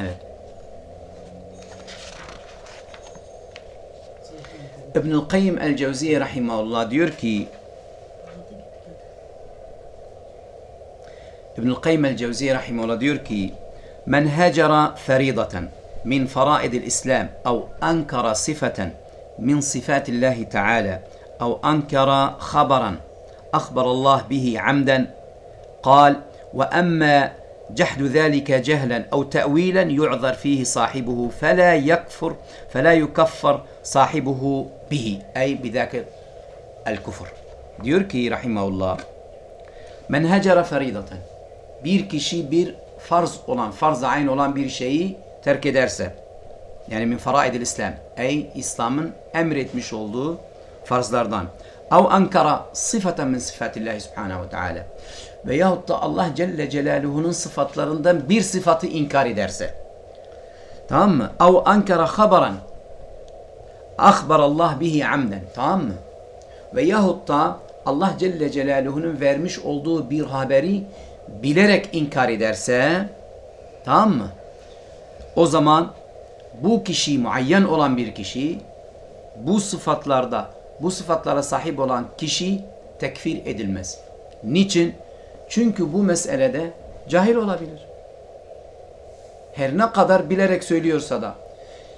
Evet. İbnül Kayyim el-Cevziye rahimahullah diyor ki İbnül Kayyim el-Cevziye rahimahullah diyor ki Men hecera feridatan min faraidil İslam ev ankara sifeten min sifatillahi teala ev ankara أخبر الله به عمدا قال وأما جحد ذلك جهلا أو تأويلا يعذر فيه صاحبه فلا يكفر فلا يكفر صاحبه به أي بذاك الكفر diyor ki rahimahullah men hecere feridatan bir kişi bir farz olan farz ayn olan bir şeyi terk ederse yani min faraidil İslam ey İslam'ın emretmiş olduğu farzlardan ev ankara sıfaten min sıfatillahi subhanahu ve teala veyahut da Allah Celle Celaluhu'nun sıfatlarından bir sıfatı inkar ederse tamam mı? ev ankara haberan akbar Allah bihi amden tamam mı? Veyahut da Allah Celle Celaluhu'nun vermiş olduğu bir haberi bilerek inkar ederse tamam mı? O zaman bu kişi muayyen olan bir kişi bu sıfatlarda bu sıfatlara sahip olan kişi tekfir edilmez. Niçin? Çünkü bu meselede cahil olabilir. Her ne kadar bilerek söylüyorsa da.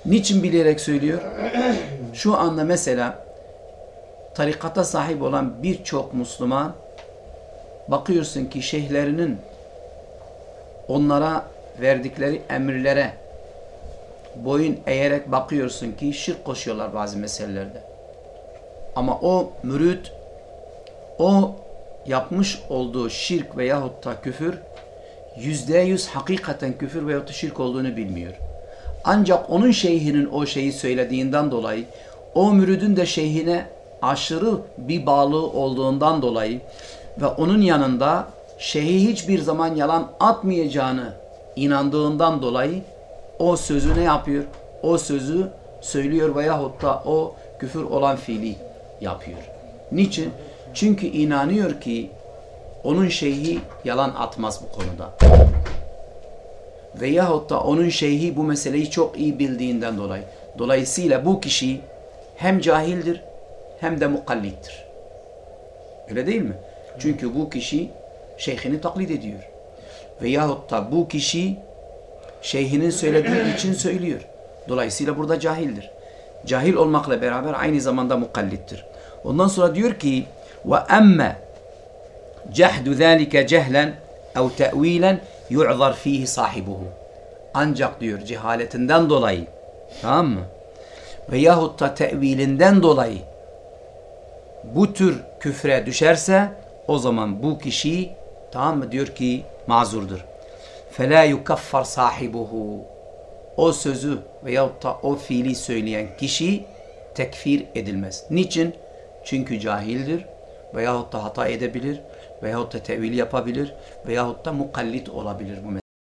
Niçin bilerek söylüyor? Şu anda mesela tarikata sahip olan birçok Müslüman bakıyorsun ki şeyhlerinin onlara verdikleri emirlere boyun eğerek bakıyorsun ki şirk koşuyorlar bazı meselelerde. Ama o mürit o yapmış olduğu şirk veyahut da küfür yüzde yüz hakikaten küfür veyahut da şirk olduğunu bilmiyor. Ancak onun şeyhinin o şeyi söylediğinden dolayı o müridin de şeyhine aşırı bir bağlı olduğundan dolayı ve onun yanında şeyhi hiçbir zaman yalan atmayacağını inandığından dolayı o sözü ne yapıyor? O sözü söylüyor veyahut da o küfür olan fiili yapıyor. Niçin? Çünkü inanıyor ki onun şeyhi yalan atmaz bu konuda. Veyahut da onun şeyhi bu meseleyi çok iyi bildiğinden dolayı. Dolayısıyla bu kişi hem cahildir hem de mukallittir. Öyle değil mi? Çünkü bu kişi şeyhini taklit ediyor. Veyahut da bu kişi şeyhinin söylediği için söylüyor. Dolayısıyla burada cahildir. Cahil olmakla beraber aynı zamanda mukallittir. Ondan sonra diyor ki ve emme cehdu zâlike cehlen ev te'vilen yu'zar fihi sahibuhu. Ancak diyor cehaletinden dolayı tamam mı? Veyahut da tevilinden dolayı bu tür küfre düşerse o zaman bu kişi tamam mı diyor ki mazurdur. فَلَا يُكَفَّرْ sahibuhu. o sözü veyahut da o fiili söyleyen kişi tekfir edilmez. Niçin? Çünkü cahildir veyahut da hata edebilir veyahut da tevil yapabilir veyahut da mukallit olabilir bu